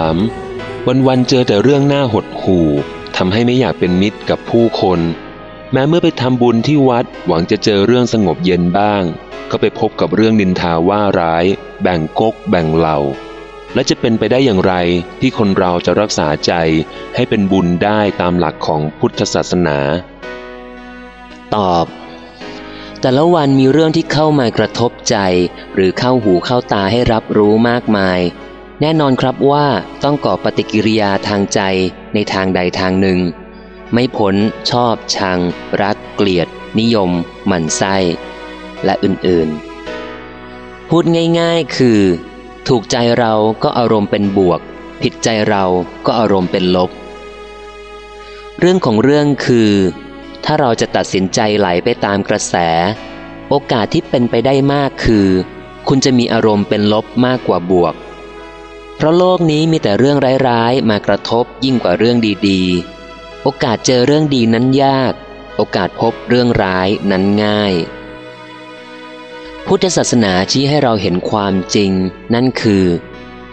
าม วันๆเจอแต่เรื่องหน้าหดหู่ทำให้ไม่อยากเป็นมิตรกับผู้คน แม้เมื่อไปทำบุญที่วัดหวังจะเจอเรื่องสงบเย็นบ้าง ก็ไปพบกับเรื่องนินทาว่าร้าย แบ่งกกแบ่งเหล่า และจะเป็นไปได้อย่างไรที่คนเราจะรักษาใจให้เป็นบุญได้ตามหลักของพุทธศาสนา ตอบแต่ละวันมีเรื่องที่เข้ามากระทบใจ หรือเข้าหูเข้าตาให้รับรู้มากมาย แน่นอนครับว่าต้องก่อปฏิกิริยาทางใจในทางใดทางหนึ่ง ไม่พ้นชอบ ชัง รัก เกลียด นิยม หมั่นไส้ และอื่นๆ พูดง่ายๆคือ ถูกใจเราก็อารมณ์เป็นบวก ผิดใจเราก็อารมณ์เป็นลบ เรื่องของเรื่องคือ ถ้าเราจะตัดสินใจไหลไปตามกระแส โอกาสที่เป็นไปได้มากคือ คุณจะมีอารมณ์เป็นลบมากกว่าบวก เพราะโลกนี้มีแต่เรื่องร้ายๆ มากระทบยิ่งกว่าเรื่องดีๆ โอกาสเจอเรื่องดีนั้นยาก โอกาสพบเรื่องร้ายนั้นง่าย พุทธศาสนาชี้ให้เราเห็นความจริง นั่นคือ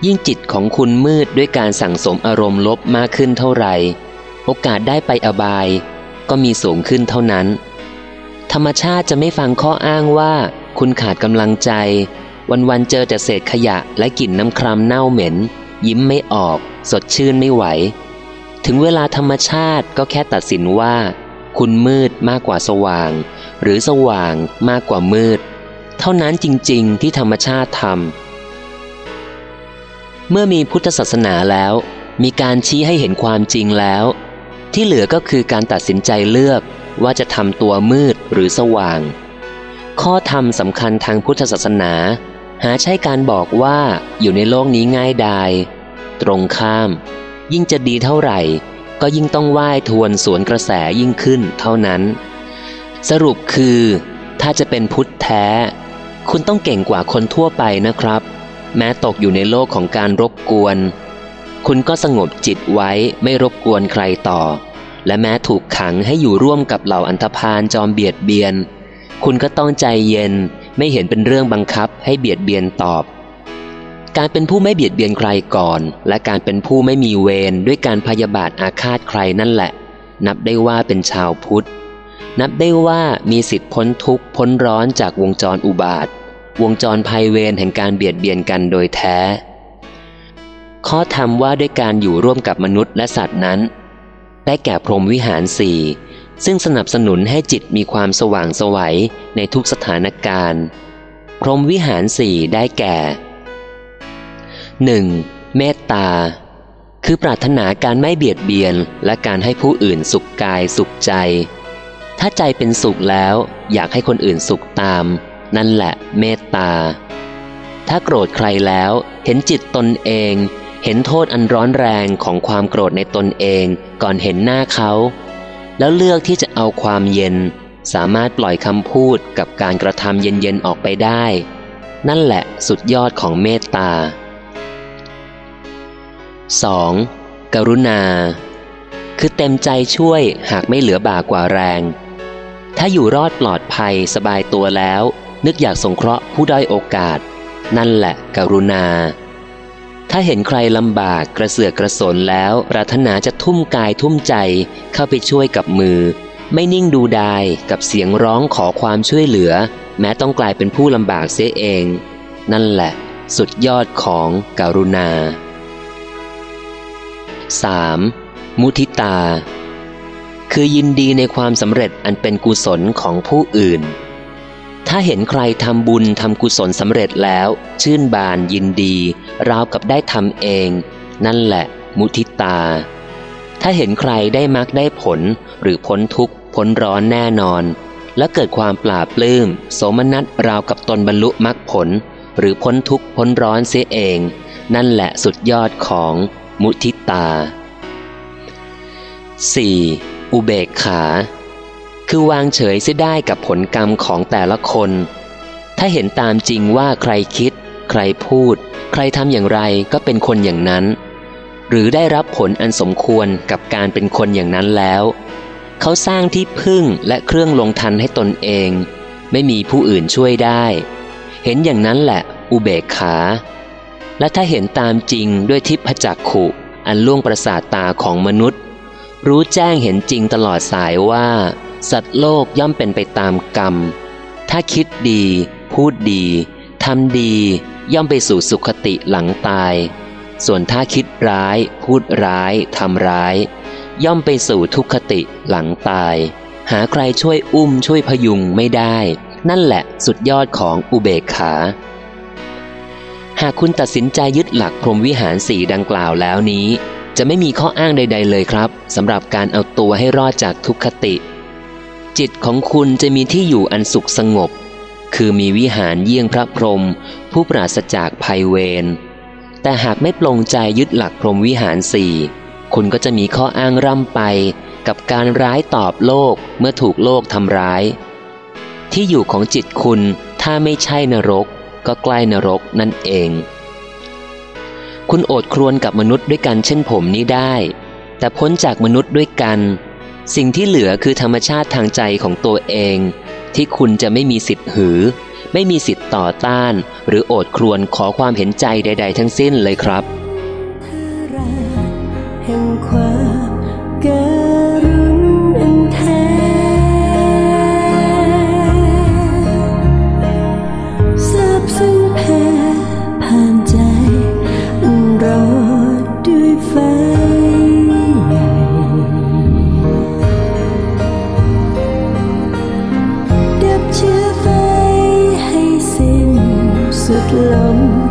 ยิ่งจิตของคุณมืดด้วยการสั่งสมอารมณ์ลบมากขึ้นเท่าไหร่ โอกาสได้ไปอบาย ก็มีสูงขึ้นเท่านั้น ธรรมชาติจะไม่ฟังข้ออ้างว่า คุณขาดกำลังใจ วันๆเจอแต่เศษขยะและกลิ่นน้ำครามเน่าเหม็น ยิ้มไม่ออก สดชื่นไม่ไหว ถึงเวลาธรรมชาติก็แค่ตัดสินว่า คุณมืดมากกว่าสว่าง หรือสว่างมากกว่ามืด เท่านั้นจริงๆ ที่ธรรมชาติทำเมื่อมีพุทธศาสนาแล้ว มีการชี้ให้เห็นความจริงแล้ว ที่เหลือก็คือการตัดสินใจเลือกว่าจะทำตัวมืดหรือสว่าง ข้อธรรมสำคัญทางพุทธศาสนา หาใช่การบอกว่าอยู่ในโลกนี้ง่ายดาย ตรงข้าม ยิ่งจะดีเท่าไหร่ ก็ยิ่งต้องว่ายทวนสวนกระแสยิ่งขึ้นเท่านั้น สรุปคือ ถ้าจะเป็นพุทธแท้ คุณต้องเก่งกว่าคนทั่วไปนะครับ แม้ตกอยู่ในโลกของการรบกวน คุณก็สงบจิตไว้ไม่รบกวนใครต่อ และแม้ถูกขังให้อยู่ร่วมกับเหล่าอันธพาลจอมเบียดเบียน คุณก็ต้องใจเย็น ไม่เห็นเป็นเรื่องบังคับให้เบียดเบียนตอบ การเป็นผู้ไม่เบียดเบียนใครก่อน และการเป็นผู้ไม่มีเวรด้วยการพยาบาทอาฆาตใครนั่นแหละ นับได้ว่าเป็นชาวพุทธ นับได้ว่ามีสิทธิพ้นทุกข์พ้นร้อนจากวงจรอุบาท วงจรภัยเวรแห่งการเบียดเบียนกันโดยแท้ ข้อธรรมว่าด้วยการอยู่ร่วมกับมนุษย์และสัตว์นั้น ได้แก่พรหมวิหารสี่ ซึ่งสนับสนุนให้จิตมีความสว่างสวัยในทุกสถานการณ์ พรหมวิหารสี่ได้แก่ 1. เมตตา คือปรารถนาการไม่เบียดเบียนและการให้ผู้อื่นสุขกายสุขใจ ถ้าใจเป็นสุขแล้วอยากให้คนอื่นสุขตาม นั่นแหละเมตตา ถ้าโกรธใครแล้วเห็นจิตตนเองเห็นโทษอันร้อนแรงของความโกรธในตนเองก่อนเห็นหน้าเขา แล้วเลือกที่จะเอาความเย็น สามารถปล่อยคำพูดกับการกระทำเย็นๆออกไปได้ นั่นแหละสุดยอดของเมตตา 2. กรุณา คือเต็มใจช่วยหากไม่เหลือบากว่าแรง ถ้าอยู่รอดปลอดภัยสบายตัวแล้ว นึกอยากสงเคราะห์ผู้ด้อยโอกาส นั่นแหละกรุณา ถ้าเห็นใครลำบากกระเสือกกระสนแล้ว ปรารถนาจะทุ่มกายทุ่มใจ เข้าไปช่วยกับมือ ไม่นิ่งดูดายกับเสียงร้องขอความช่วยเหลือ แม้ต้องกลายเป็นผู้ลำบากเสียเอง นั่นแหละ สุดยอดของกรุณา 3. มุทิตา คือยินดีในความสำเร็จอันเป็นกุศลของผู้อื่น ถ้าเห็นใครทำบุญทำกุศลสำเร็จแล้ว ชื่นบานยินดี ราวกับได้ทำเอง นั่นแหละ มุทิตา ถ้าเห็นใครได้มรรคได้ผล หรือพ้นทุกข์พ้นร้อนแน่นอน และเกิดความปราบปลื้มโสมนัสราวกับตนบรรลุมรรคผล หรือพ้นทุกข์พ้นร้อนเสียเอง นั่นแหละสุดยอดของมุทิตา 4. อุเบกขา คือวางเฉยเสียได้กับผลกรรมของแต่ละคน ถ้าเห็นตามจริงว่าใครคิด ใครพูด ใครทำอย่างไรก็เป็นคนอย่างนั้น หรือได้รับผลอันสมควรกับการเป็นคนอย่างนั้นแล้ว เขาสร้างที่พึ่งและเครื่องลงทันให้ตนเอง ไม่มีผู้อื่นช่วยได้ เห็นอย่างนั้นแหละอุเบกขา และถ้าเห็นตามจริงด้วยทิพจักขุอันล่วงประสาทตาของมนุษย์ รู้แจ้งเห็นจริงตลอดสายว่า สัตว์โลกย่อมเป็นไปตามกรรม ถ้าคิดดี พูดดีทำดี ย่อมไปสู่สุขติหลังตาย ส่วนถ้าคิดร้าย พูดร้ายทำร้าย ย่อมไปสู่ทุกขติหลังตาย หาใครช่วยอุ้มช่วยพยุงไม่ได้ นั่นแหละสุดยอดของอุเบกขา หากคุณตัดสินใจยึดหลักพรหมวิหารสี่ดังกล่าวแล้วนี้ จะไม่มีข้ออ้างใด ๆ เลยครับสำหรับการเอาตัวให้รอดจากทุกขติ จิตของคุณจะมีที่อยู่อันสุขสงบ คือมีวิหารเยี่ยงพระพรหมผู้ปราศจากภัยเวร แต่หากไม่ปลงใจยึดหลักพรหมวิหารสี่ คุณก็จะมีข้ออ้างร่ำไปกับการร้ายตอบโลกเมื่อถูกโลกทำร้าย ที่อยู่ของจิตคุณถ้าไม่ใช่นรก ก็ใกล้นรกนั่นเอง คุณโอดครวนกับมนุษย์ด้วยกันเช่นผมนี้ได้ แต่พ้นจากมนุษย์ด้วยกัน สิ่งที่เหลือคือธรรมชาติทางใจของตัวเอง ที่คุณจะไม่มีสิทธิ์หือ ไม่มีสิทธิ์ต่อต้าน หรือโอดครวนขอความเห็นใจใด ๆ ทั้งสิ้นเลยครับแห่งความก lòng.